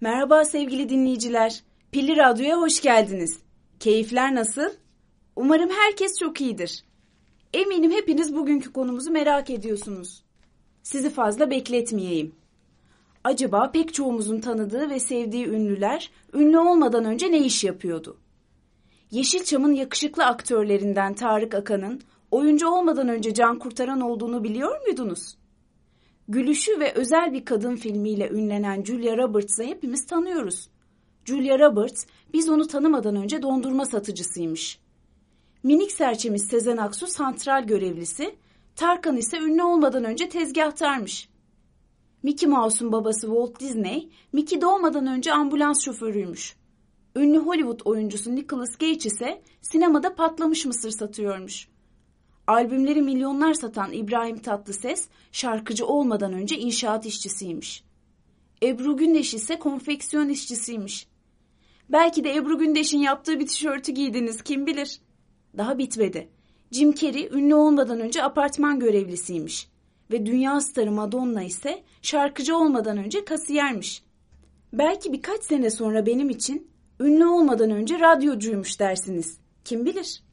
Merhaba sevgili dinleyiciler. Pilli Radyo'ya hoş geldiniz. Keyifler nasıl? Umarım herkes çok iyidir. Eminim hepiniz bugünkü konumuzu merak ediyorsunuz. Sizi fazla bekletmeyeyim. Acaba pek çoğumuzun tanıdığı ve sevdiği ünlüler ünlü olmadan önce ne iş yapıyordu? Yeşilçam'ın yakışıklı aktörlerinden Tarık Akan'ın oyuncu olmadan önce can kurtaran olduğunu biliyor muydunuz? Gülüşü ve özel bir kadın filmiyle ünlenen Julia Roberts'ı hepimiz tanıyoruz. Julia Roberts, biz onu tanımadan önce dondurma satıcısıymış. Minik serçemiz Sezen Aksu santral görevlisi, Tarkan ise ünlü olmadan önce tezgahtarmış. Mickey Mouse'un babası Walt Disney, Mickey doğmadan önce ambulans şoförüymüş. Ünlü Hollywood oyuncusu Nicolas Cage ise sinemada patlamış mısır satıyormuş. Albümleri milyonlar satan İbrahim Tatlıses şarkıcı olmadan önce inşaat işçisiymiş. Ebru Gündeş ise konfeksiyon işçisiymiş. Belki de Ebru Gündeş'in yaptığı bir tişörtü giydiniz kim bilir. Daha bitmedi. Jim Carrey ünlü olmadan önce apartman görevlisiymiş. Ve dünya starı Madonna ise şarkıcı olmadan önce kasiyermiş. Belki birkaç sene sonra benim için ünlü olmadan önce radyocuymuş dersiniz. Kim bilir?